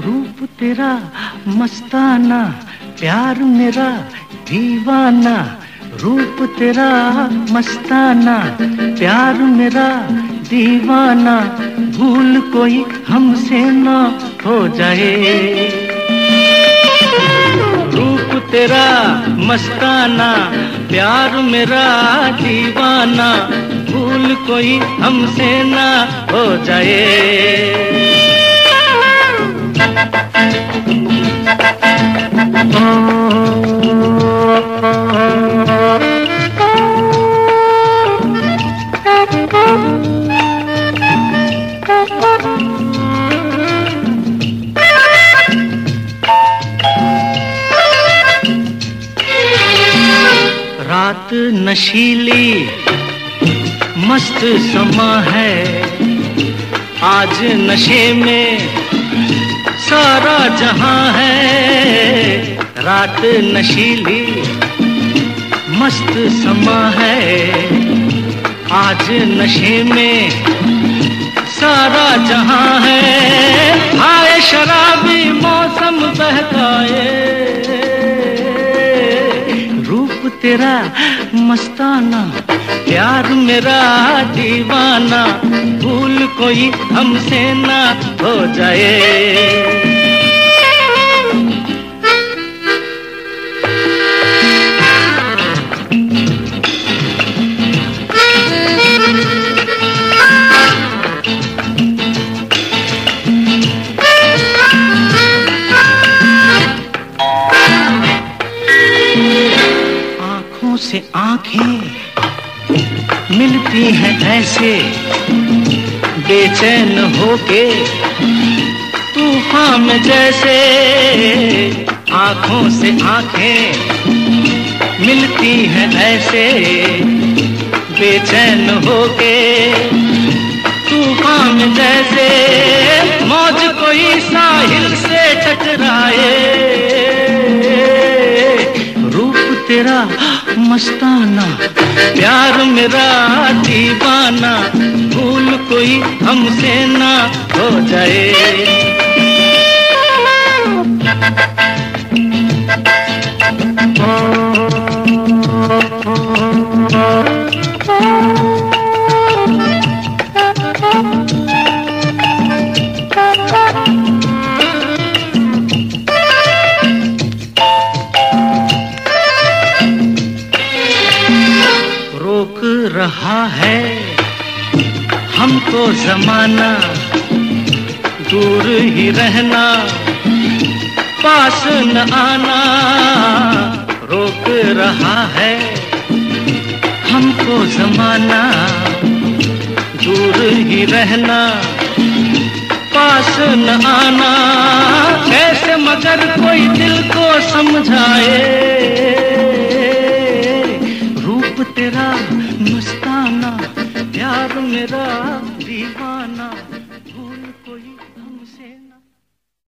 तेरा, मस्ताना, प्यार मेरा, दीवाना। रूप तेरा, मस्ताना, प्यार मेरा, दीवाना। भूल कोई हमसे ना हो जाए। रूप तेरा, मस्ताना, प्यार मेरा, दीवाना। भूल कोई हमसे ना हो जाए। रात नशीली, मस्त समा है। आज नशे में सारा जहाँ है। रात नशीली, मस्त समा है। आज नशे में सारा जहाँ है। आए शराबी मौसम बहकाए तेरा मस्ताना प्यार मेरा दीवाना भूल कोई हमसे ना हो जाए। आँखें मिलती हैं ऐसे बेचैन होके तूफ़ान में जैसे आँखों से आँखें मिलती हैं ऐसे बेचैन होके तूफ़ान में जैसे मौज कोई साहिल से टकराए। तेरा मस्ताना प्यार मेरा दीवाना भूल कोई हमसे ना हो जाए। हमको जमाना दूर ही रहना, पास न आना, रोक रहा है। हमको जमाना दूर ही रहना, पास न आना। कैसे मगर कोई दिल को समझाए। मेरा दीवाना